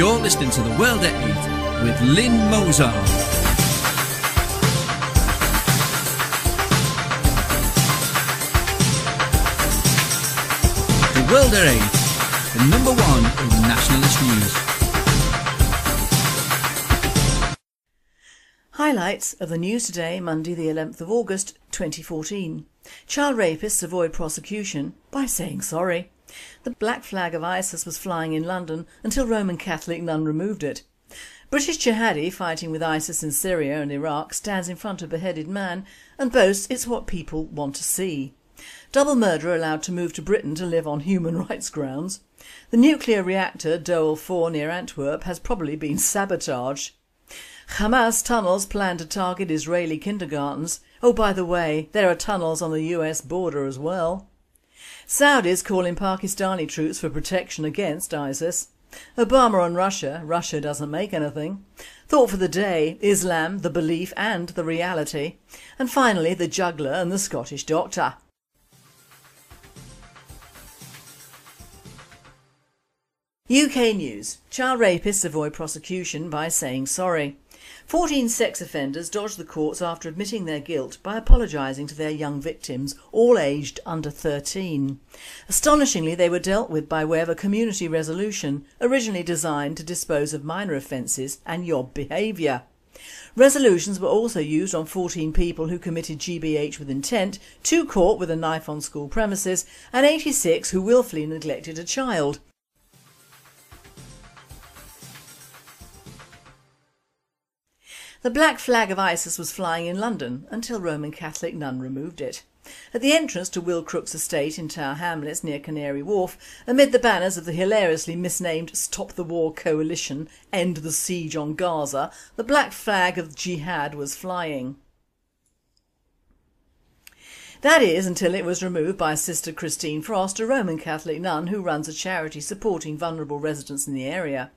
You're listening to The World at 8 with Lynn Mozar. The World at 8, the number one in nationalist news. Highlights of the news today, Monday the 11th of August 2014. Child rapists avoid prosecution by saying sorry. The black flag of ISIS was flying in London until Roman Catholic nun removed it. British jihadi fighting with ISIS in Syria and Iraq stands in front of beheaded man and boasts it's what people want to see. Double murderer allowed to move to Britain to live on human rights grounds. The nuclear reactor Doel 4 near Antwerp has probably been sabotaged. Hamas tunnels plan to target Israeli kindergartens. Oh by the way, there are tunnels on the US border as well. Saudis calling Pakistani troops for protection against ISIS. Obama on Russia, Russia doesn't make anything. Thought for the day, Islam, the belief and the reality. And finally the juggler and the Scottish doctor. UK News. Child rapists avoid prosecution by saying sorry. 14 sex offenders dodged the courts after admitting their guilt by apologising to their young victims, all aged under 13. Astonishingly they were dealt with by way of a community resolution originally designed to dispose of minor offences and yob behaviour. Resolutions were also used on 14 people who committed GBH with intent, 2 caught with a knife on school premises and 86 who willfully neglected a child. The black flag of ISIS was flying in London until Roman Catholic nun removed it. At the entrance to Will Crook's estate in Tower Hamlets near Canary Wharf, amid the banners of the hilariously misnamed Stop the War Coalition, End the Siege on Gaza, the black flag of jihad was flying. That is until it was removed by Sister Christine Frost, a Roman Catholic nun who runs a charity supporting vulnerable residents in the area.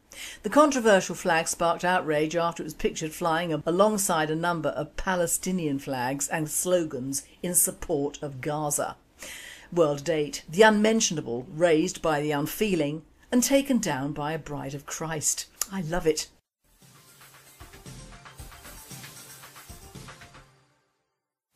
The controversial flag sparked outrage after it was pictured flying alongside a number of Palestinian flags and slogans in support of Gaza. World date, the unmentionable raised by the unfeeling and taken down by a bride of Christ. I love it.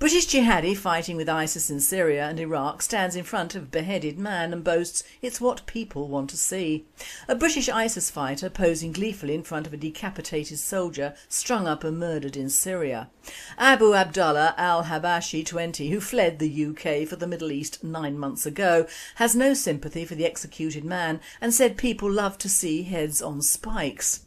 British jihadi fighting with ISIS in Syria and Iraq stands in front of beheaded man and boasts it's what people want to see. A British ISIS fighter posing gleefully in front of a decapitated soldier strung up and murdered in Syria. Abu Abdullah al-Habashi 20 who fled the UK for the Middle East nine months ago has no sympathy for the executed man and said people love to see heads on spikes.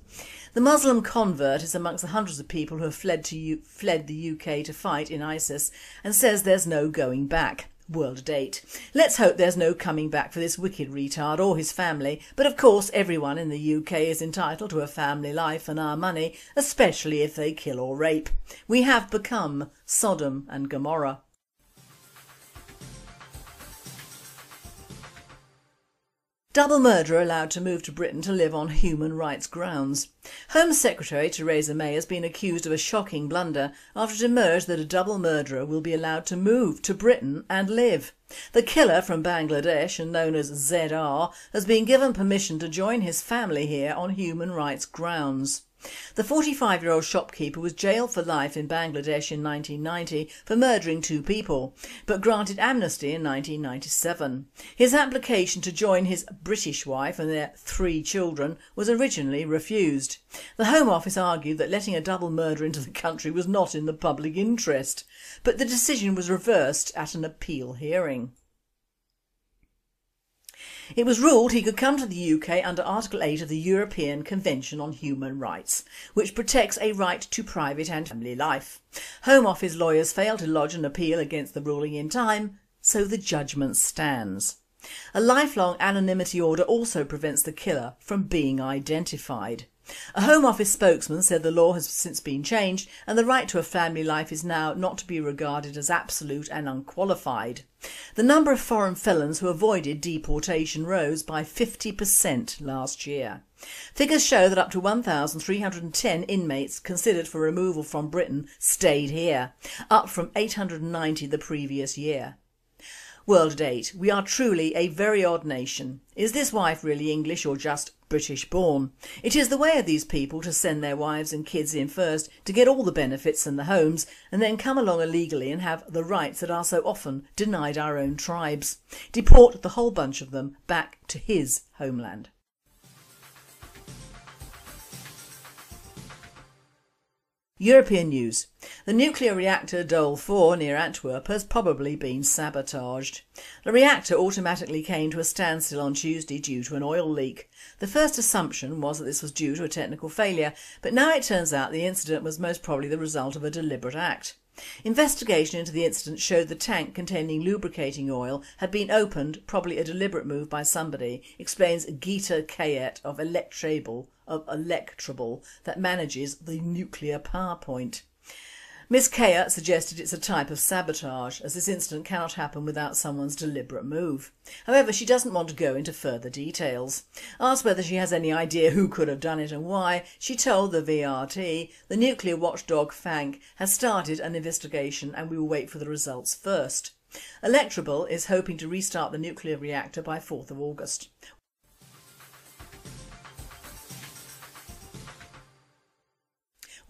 The Muslim convert is amongst the hundreds of people who have fled, to U fled the UK to fight in ISIS and says there's no going back. World date. Let's hope there's no coming back for this wicked retard or his family, but of course everyone in the UK is entitled to a family life and our money, especially if they kill or rape. We have become Sodom and Gomorrah. Double murderer allowed to move to Britain to live on human rights grounds. Home Secretary Theresa May has been accused of a shocking blunder after it emerged that a double murderer will be allowed to move to Britain and live. The killer from Bangladesh and known as ZR has been given permission to join his family here on human rights grounds. The 45 year old shopkeeper was jailed for life in Bangladesh in 1990 for murdering two people but granted amnesty in 1997. His application to join his British wife and their three children was originally refused. The Home Office argued that letting a double murder into the country was not in the public interest but the decision was reversed at an appeal hearing. It was ruled he could come to the UK under Article 8 of the European Convention on Human Rights, which protects a right to private and family life. Home Office lawyers failed to lodge an appeal against the ruling in time, so the judgment stands. A lifelong anonymity order also prevents the killer from being identified. A Home Office spokesman said the law has since been changed and the right to a family life is now not to be regarded as absolute and unqualified. The number of foreign felons who avoided deportation rose by 50% last year. Figures show that up to 1,310 inmates considered for removal from Britain stayed here, up from 890 the previous year. World at 8. We are truly a very odd nation. Is this wife really English or just British born? It is the way of these people to send their wives and kids in first to get all the benefits and the homes and then come along illegally and have the rights that are so often denied our own tribes. Deport the whole bunch of them back to his homeland. European news. The nuclear reactor Doel 4 near Antwerp has probably been sabotaged. The reactor automatically came to a standstill on Tuesday due to an oil leak. The first assumption was that this was due to a technical failure but now it turns out the incident was most probably the result of a deliberate act. Investigation into the incident showed the tank containing lubricating oil had been opened, probably a deliberate move by somebody, explains Geeta Kayet of Electrabel, of Electrabel that manages the nuclear power point. Ms Kayet suggested it's a type of sabotage as this incident cannot happen without someone's deliberate move. However she doesn't want to go into further details. Asked whether she has any idea who could have done it and why, she told the VRT the nuclear watchdog FANC has started an investigation and we will wait for the results first. Electrabel is hoping to restart the nuclear reactor by 4th of August.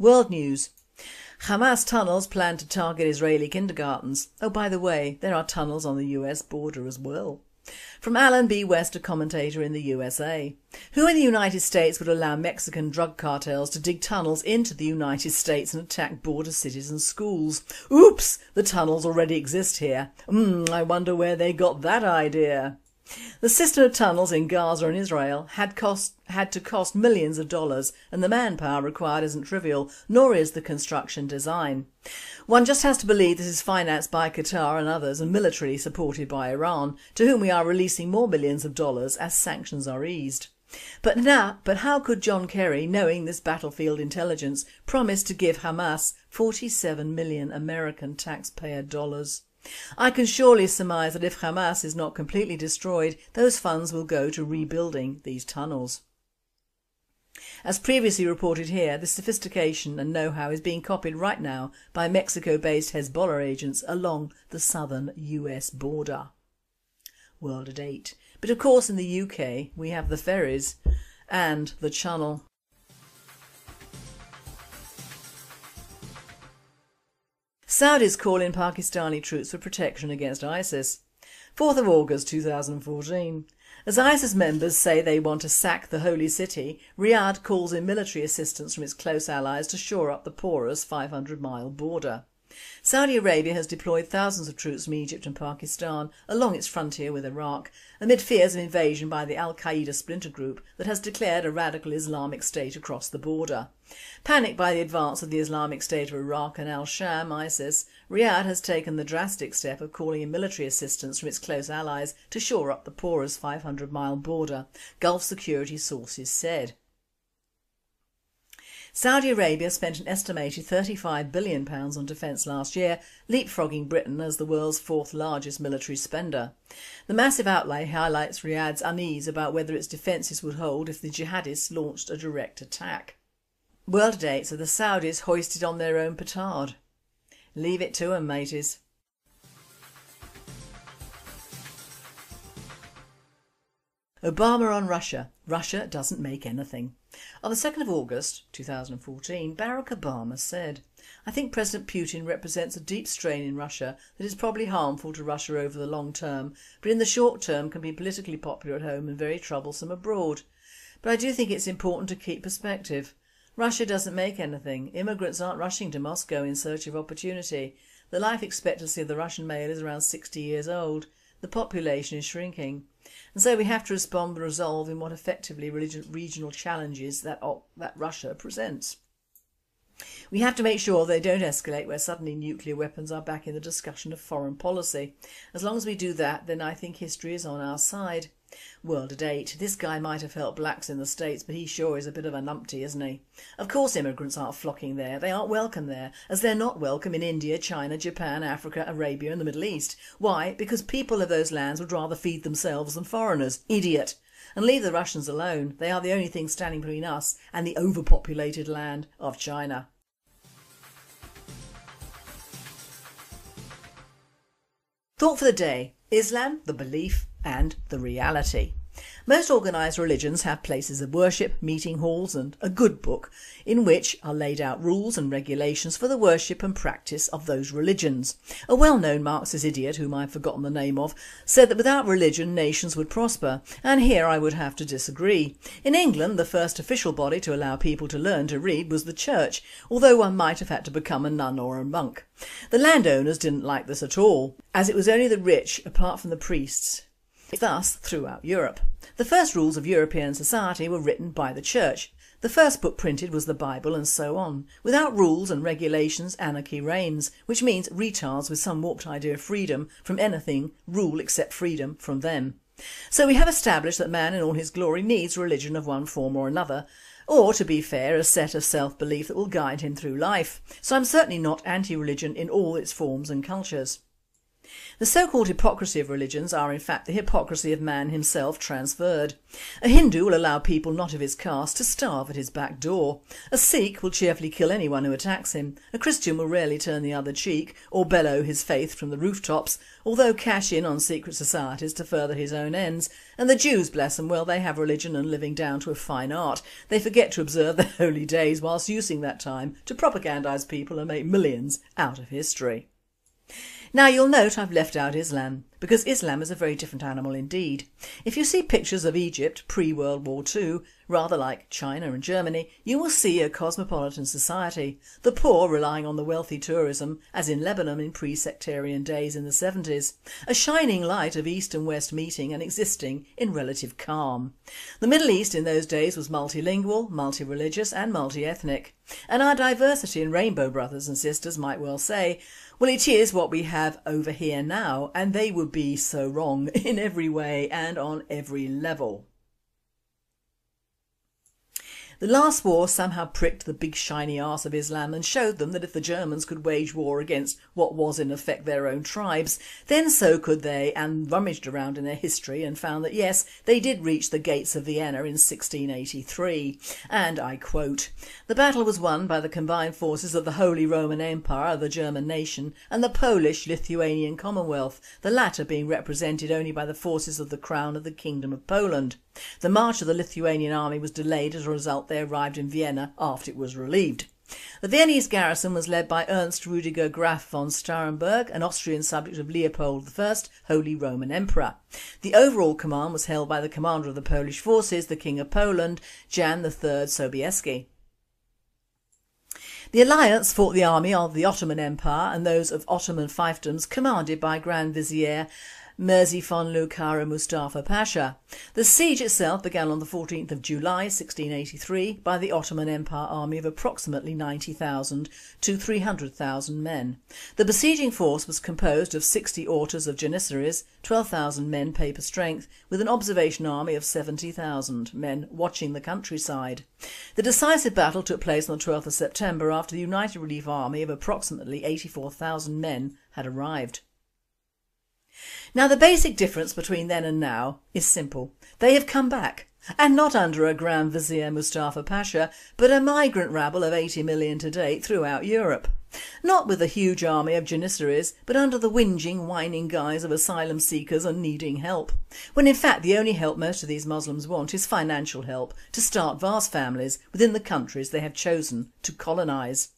World News Hamas tunnels plan to target Israeli kindergartens. Oh by the way, there are tunnels on the US border as well. From Allen B. West, a commentator in the USA. Who in the United States would allow Mexican drug cartels to dig tunnels into the United States and attack border cities and schools? Oops, the tunnels already exist here. Hmm, I wonder where they got that idea. The system of tunnels in Gaza and Israel had, cost, had to cost millions of dollars and the manpower required isn't trivial, nor is the construction design. One just has to believe this is financed by Qatar and others and militarily supported by Iran, to whom we are releasing more millions of dollars as sanctions are eased. But now, but how could John Kerry, knowing this battlefield intelligence, promise to give Hamas 47 million American taxpayer dollars? I can surely surmise that if Hamas is not completely destroyed, those funds will go to rebuilding these tunnels. As previously reported here, the sophistication and know-how is being copied right now by Mexico-based Hezbollah agents along the southern US border. World at 8. But of course in the UK we have the ferries and the channel. Saudis call in Pakistani troops for protection against ISIS. 4th of August 2014. As ISIS members say they want to sack the holy city, Riyadh calls in military assistance from its close allies to shore up the porous 500 mile border. Saudi Arabia has deployed thousands of troops from Egypt and Pakistan along its frontier with Iraq amid fears of invasion by the al-Qaeda splinter group that has declared a radical Islamic state across the border. Panicked by the advance of the Islamic State of Iraq and al-Sham ISIS, Riyadh has taken the drastic step of calling in military assistance from its close allies to shore up the porous 500 mile border, Gulf security sources said. Saudi Arabia spent an estimated £35 billion on defence last year, leapfrogging Britain as the world's fourth largest military spender. The massive outlay highlights Riyadh's unease about whether its defences would hold if the jihadists launched a direct attack. World Day so the Saudis hoisted on their own petard. Leave it to 'em mateys. Obama on Russia. Russia doesn't make anything. On the 2nd of August 2014 Barack Obama said, I think President Putin represents a deep strain in Russia that is probably harmful to Russia over the long term but in the short term can be politically popular at home and very troublesome abroad. But I do think it's important to keep perspective. Russia doesn't make anything. Immigrants aren't rushing to Moscow in search of opportunity. The life expectancy of the Russian male is around 60 years old. The population is shrinking. And so we have to respond with resolve in what effectively regional challenges that, that Russia presents. We have to make sure they don't escalate where suddenly nuclear weapons are back in the discussion of foreign policy. As long as we do that then I think history is on our side. World at 8. This guy might have helped blacks in the States but he sure is a bit of a numpty isn't he? Of course immigrants aren't flocking there, they aren't welcome there as they're not welcome in India, China, Japan, Africa, Arabia and the Middle East. Why? Because people of those lands would rather feed themselves than foreigners. Idiot! And leave the Russians alone, they are the only thing standing between us and the overpopulated land of China. Thought for the day, Islam, the belief and the reality. Most organised religions have places of worship, meeting halls and a good book in which are laid out rules and regulations for the worship and practice of those religions. A well-known Marxist idiot whom I've forgotten the name of said that without religion nations would prosper and here I would have to disagree. In England the first official body to allow people to learn to read was the church although one might have had to become a nun or a monk. The landowners didn't like this at all as it was only the rich apart from the priests thus throughout Europe. The first rules of European society were written by the church. The first book printed was the Bible and so on. Without rules and regulations anarchy reigns, which means retards with some warped idea of freedom from anything rule except freedom from them. So we have established that man in all his glory needs religion of one form or another, or to be fair a set of self-belief that will guide him through life. So I'm certainly not anti-religion in all its forms and cultures. The so-called hypocrisy of religions are in fact the hypocrisy of man himself transferred. A Hindu will allow people not of his caste to starve at his back door. A Sikh will cheerfully kill anyone who attacks him. A Christian will rarely turn the other cheek or bellow his faith from the rooftops, although cash in on secret societies to further his own ends. And the Jews, bless them, well they have religion and living down to a fine art. They forget to observe their holy days whilst using that time to propagandise people and make millions out of history. Now you'll note I've left out Islam because Islam is a very different animal indeed. If you see pictures of Egypt pre-World War II, rather like China and Germany, you will see a cosmopolitan society, the poor relying on the wealthy tourism as in Lebanon in pre-sectarian days in the 70s, a shining light of East and West meeting and existing in relative calm. The Middle East in those days was multilingual, multi-religious and multi-ethnic and our diversity and rainbow brothers and sisters might well say well it is what we have over here now and they would be so wrong in every way and on every level. The last war somehow pricked the big shiny arse of Islam and showed them that if the Germans could wage war against what was in effect their own tribes, then so could they and rummaged around in their history and found that yes, they did reach the gates of Vienna in 1683 and I quote, the battle was won by the combined forces of the Holy Roman Empire, the German nation and the Polish-Lithuanian Commonwealth, the latter being represented only by the forces of the Crown of the Kingdom of Poland. The march of the Lithuanian army was delayed as a result they arrived in Vienna after it was relieved. The Viennese garrison was led by Ernst Rudiger Graf von Starhemberg, an Austrian subject of Leopold I, Holy Roman Emperor. The overall command was held by the commander of the Polish forces, the King of Poland, Jan III Sobieski. The alliance fought the army of the Ottoman Empire and those of Ottoman fiefdoms commanded by Grand Vizier Merzifonlu Kara Mustafa Pasha. The siege itself began on the 14th of July 1683 by the Ottoman Empire army of approximately 90,000 to 300,000 men. The besieging force was composed of 60 ortas of Janissaries, 12,000 men paper strength with an observation army of 70,000 men watching the countryside. The decisive battle took place on the 12th of September after the United Relief Army of approximately 84,000 men had arrived. Now the basic difference between then and now is simple. They have come back and not under a Grand Vizier Mustafa Pasha but a migrant rabble of 80 million to date throughout Europe. Not with a huge army of Janissaries but under the whinging, whining guise of asylum seekers and needing help. When in fact the only help most of these Muslims want is financial help to start vast families within the countries they have chosen to colonise.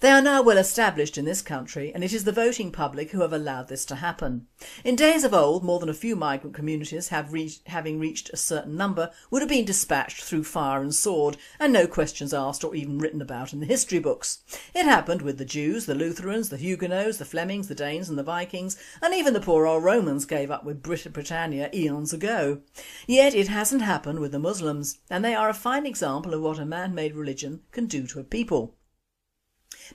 They are now well established in this country and it is the voting public who have allowed this to happen. In days of old more than a few migrant communities have reached, having reached a certain number would have been dispatched through fire and sword and no questions asked or even written about in the history books. It happened with the Jews, the Lutherans, the Huguenots, the Flemings, the Danes and the Vikings and even the poor old Romans gave up with Brit Britannia eons ago. Yet it hasn't happened with the Muslims and they are a fine example of what a man-made religion can do to a people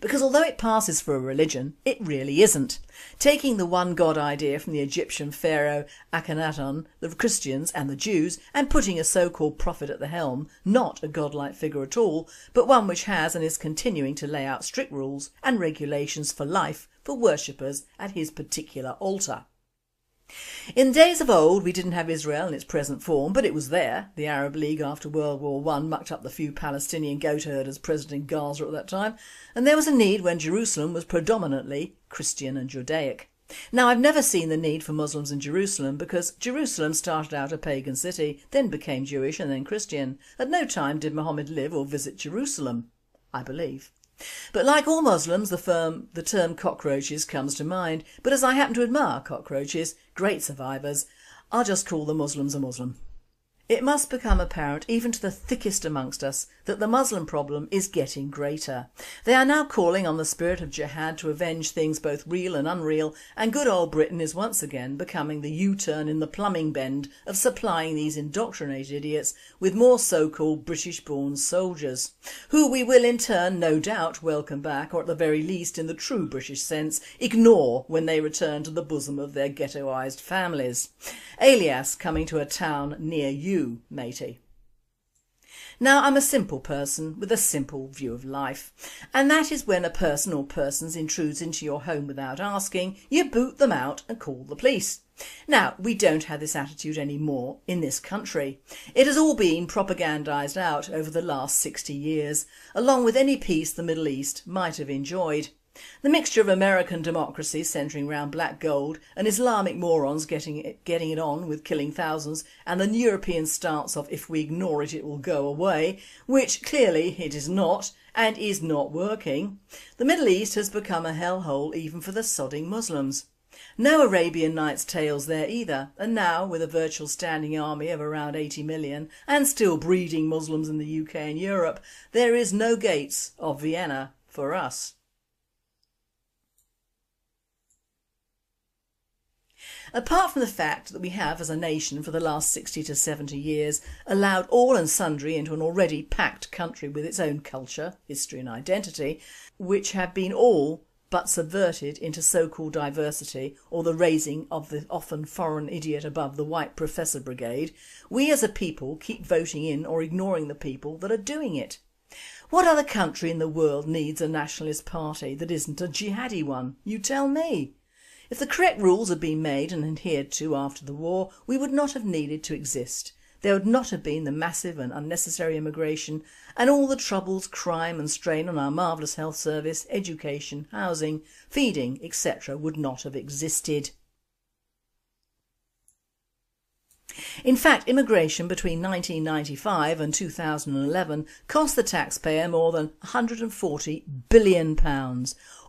because although it passes for a religion, it really isn't. Taking the one God idea from the Egyptian pharaoh Akhenaten, the Christians and the Jews and putting a so-called prophet at the helm, not a godlike figure at all, but one which has and is continuing to lay out strict rules and regulations for life for worshippers at his particular altar. In days of old we didn't have Israel in its present form but it was there. The Arab League after World War I mucked up the few Palestinian goat herders present in Gaza at that time and there was a need when Jerusalem was predominantly Christian and Judaic. Now I've never seen the need for Muslims in Jerusalem because Jerusalem started out a pagan city, then became Jewish and then Christian. At no time did Muhammad live or visit Jerusalem, I believe. But like all Muslims the, firm, the term cockroaches comes to mind but as I happen to admire cockroaches, great survivors, I'll just call the Muslims a Muslim. It must become apparent even to the thickest amongst us that the Muslim problem is getting greater. They are now calling on the spirit of jihad to avenge things both real and unreal and good old Britain is once again becoming the U-turn in the plumbing bend of supplying these indoctrinated idiots with more so-called British born soldiers, who we will in turn no doubt welcome back or at the very least in the true British sense ignore when they return to the bosom of their ghettoised families. Alias coming to a town near you matey. Now I'm a simple person with a simple view of life and that is when a person or persons intrudes into your home without asking, you boot them out and call the police. Now we don't have this attitude anymore in this country. It has all been propagandised out over the last 60 years along with any peace the Middle East might have enjoyed. The mixture of American democracy centering round black gold and Islamic morons getting it, getting it on with killing thousands and the European stance of if we ignore it it will go away, which clearly it is not and is not working. The Middle East has become a hellhole even for the sodding Muslims. No Arabian Nights tales there either and now with a virtual standing army of around 80 million and still breeding Muslims in the UK and Europe there is no gates of Vienna for us. Apart from the fact that we have as a nation for the last 60 to 70 years allowed all and sundry into an already packed country with its own culture, history and identity, which have been all but subverted into so-called diversity or the raising of the often foreign idiot above the white professor brigade, we as a people keep voting in or ignoring the people that are doing it. What other country in the world needs a nationalist party that isn't a jihadi one? You tell me. If the correct rules had been made and adhered to after the war, we would not have needed to exist. There would not have been the massive and unnecessary immigration and all the troubles, crime and strain on our marvellous health service, education, housing, feeding etc. would not have existed. In fact immigration between 1995 and 2011 cost the taxpayer more than £140 billion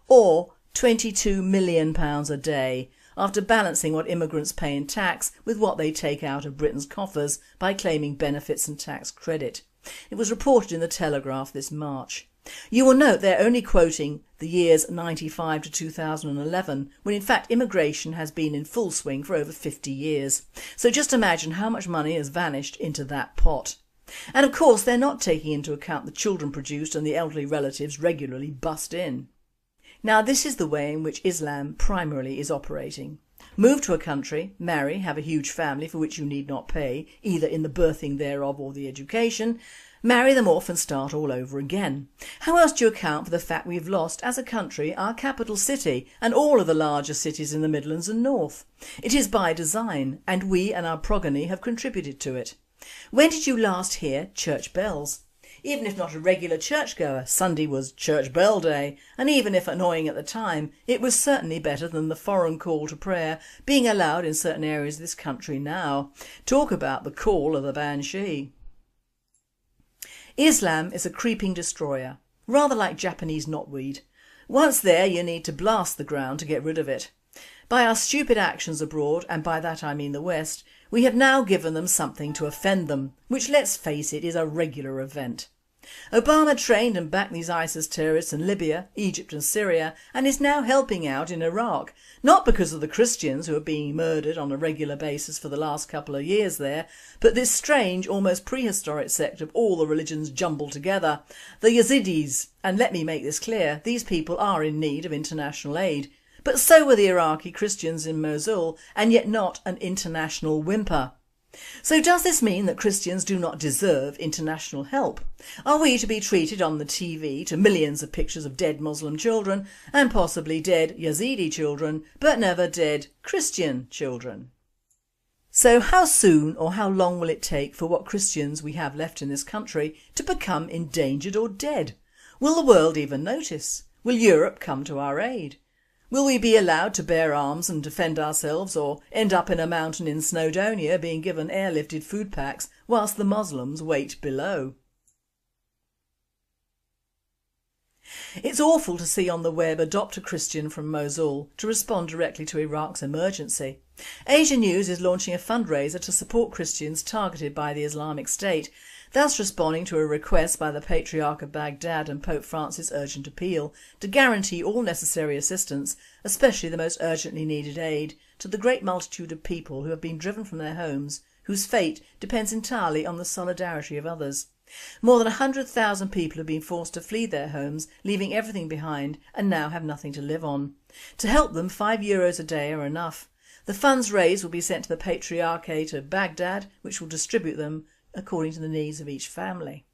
or £22 million a day after balancing what immigrants pay in tax with what they take out of Britain's coffers by claiming benefits and tax credit. It was reported in the Telegraph this March. You will note they're only quoting the years 95 to 2011 when in fact immigration has been in full swing for over 50 years. So just imagine how much money has vanished into that pot. And of course they're not taking into account the children produced and the elderly relatives regularly bust in. Now this is the way in which Islam primarily is operating. Move to a country, marry, have a huge family for which you need not pay, either in the birthing thereof or the education, marry them off and start all over again. How else do you account for the fact we've lost as a country our capital city and all of the larger cities in the Midlands and North? It is by design and we and our progeny have contributed to it. When did you last hear church bells? Even if not a regular churchgoer, Sunday was church bell day and even if annoying at the time, it was certainly better than the foreign call to prayer being allowed in certain areas of this country now. Talk about the call of the banshee. Islam is a creeping destroyer, rather like Japanese knotweed. Once there you need to blast the ground to get rid of it. By our stupid actions abroad, and by that I mean the West, we have now given them something to offend them, which let's face it is a regular event. Obama trained and backed these ISIS terrorists in Libya, Egypt and Syria and is now helping out in Iraq, not because of the Christians who are being murdered on a regular basis for the last couple of years there, but this strange, almost prehistoric sect of all the religions jumbled together, the Yazidis, and let me make this clear, these people are in need of international aid. But so were the Iraqi Christians in Mosul and yet not an international whimper. So does this mean that Christians do not deserve international help? Are we to be treated on the TV to millions of pictures of dead Muslim children and possibly dead Yazidi children but never dead Christian children? So how soon or how long will it take for what Christians we have left in this country to become endangered or dead? Will the world even notice? Will Europe come to our aid? Will we be allowed to bear arms and defend ourselves or end up in a mountain in Snowdonia being given airlifted food packs whilst the Muslims wait below? It's awful to see on the web Adopt a Christian from Mosul to respond directly to Iraq's emergency. Asia News is launching a fundraiser to support Christians targeted by the Islamic State thus responding to a request by the Patriarch of Baghdad and Pope Francis' urgent appeal to guarantee all necessary assistance, especially the most urgently needed aid, to the great multitude of people who have been driven from their homes, whose fate depends entirely on the solidarity of others. More than 100,000 people have been forced to flee their homes, leaving everything behind and now have nothing to live on. To help them, 5 euros a day are enough. The funds raised will be sent to the Patriarchate of Baghdad, which will distribute them according to the needs of each family.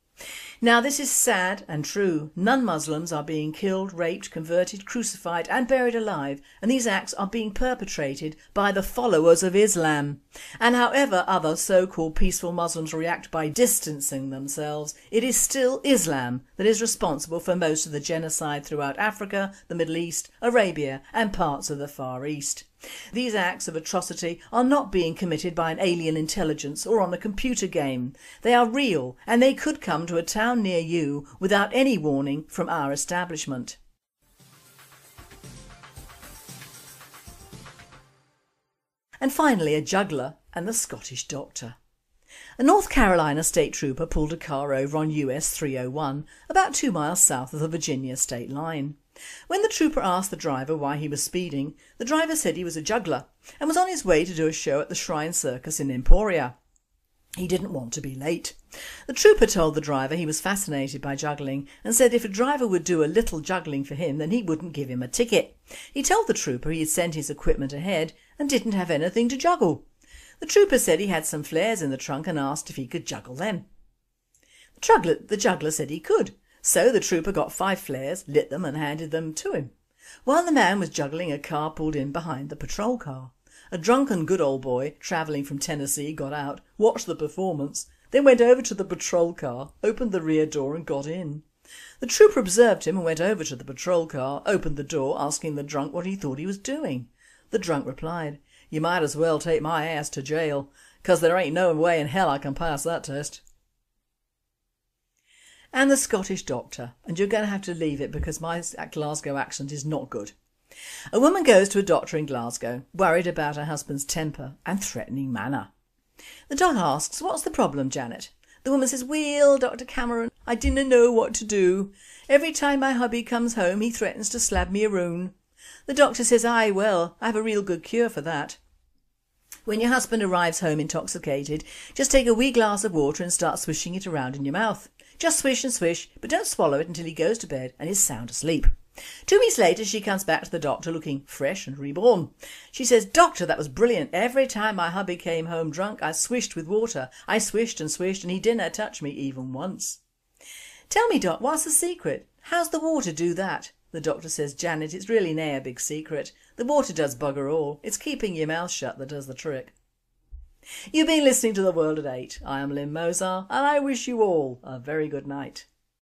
Now this is sad and true. Non-Muslims are being killed, raped, converted, crucified and buried alive and these acts are being perpetrated by the followers of Islam. And however other so-called peaceful Muslims react by distancing themselves, it is still Islam that is responsible for most of the genocide throughout Africa, the Middle East, Arabia and parts of the Far East. These acts of atrocity are not being committed by an alien intelligence or on a computer game. They are real and they could come to a town near you without any warning from our establishment. And finally a juggler and the Scottish doctor. A North Carolina state trooper pulled a car over on US 301 about two miles south of the Virginia state line. When the trooper asked the driver why he was speeding, the driver said he was a juggler and was on his way to do a show at the Shrine Circus in Emporia. He didn't want to be late. The trooper told the driver he was fascinated by juggling and said if a driver would do a little juggling for him then he wouldn't give him a ticket. He told the trooper he had sent his equipment ahead and didn't have anything to juggle. The trooper said he had some flares in the trunk and asked if he could juggle them. The juggler, the juggler said he could so the trooper got five flares, lit them and handed them to him. While the man was juggling a car pulled in behind the patrol car. A drunken good old boy travelling from Tennessee got out, watched the performance, then went over to the patrol car, opened the rear door and got in. The trooper observed him and went over to the patrol car, opened the door asking the drunk what he thought he was doing. The drunk replied, you might as well take my ass to jail, cause there ain't no way in hell I can pass that test and the Scottish doctor and you're going to have to leave it because my Glasgow accent is not good. A woman goes to a doctor in Glasgow worried about her husband's temper and threatening manner. The doc asks what's the problem Janet? The woman says well Dr Cameron I didn't know what to do. Every time my hubby comes home he threatens to slab me a roon. The doctor says aye well I have a real good cure for that. When your husband arrives home intoxicated just take a wee glass of water and start swishing it around in your mouth. Just swish and swish, but don't swallow it until he goes to bed and is sound asleep. Two weeks later she comes back to the doctor looking fresh and reborn. She says, Doctor, that was brilliant. Every time my hubby came home drunk I swished with water. I swished and swished and he didn't touch me even once. Tell me doc, what's the secret? How's the water do that? The doctor says, Janet, it's really nae a big secret. The water does bugger all. It's keeping your mouth shut that does the trick. You've been listening to The World at 8. I am Lynn Mozar and I wish you all a very good night.